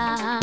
casa.